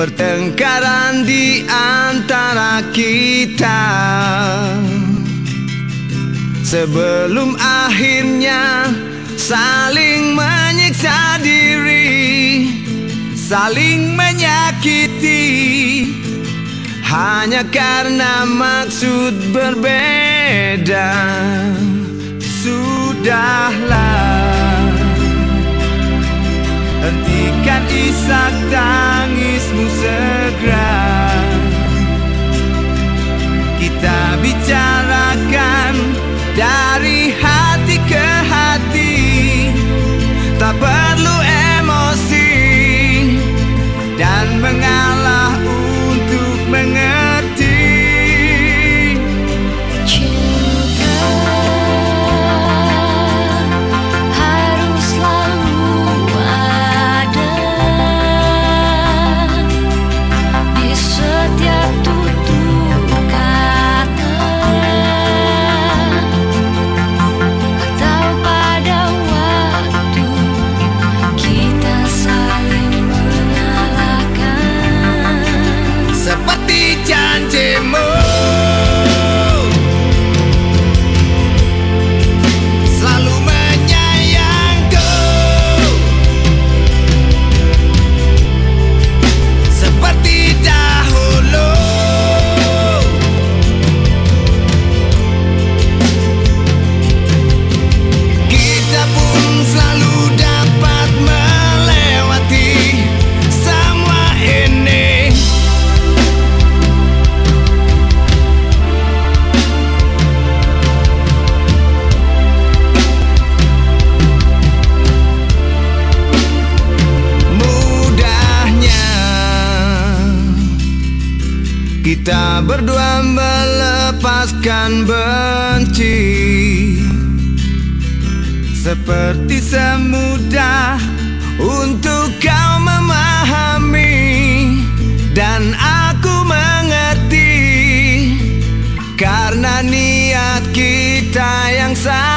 pertengkaran di antara kita. Sebelum akhirnya saling menyiksa diri Saling menyakiti. Hanya karena maksud berbeda Sudahlah. Hentikan isak tangismu segera. Kita bicarakan dari Kita berdua melepaskan benci. Seperti semudah untuk kau memahami Dan aku mengerti. Karena niat kita yang sama.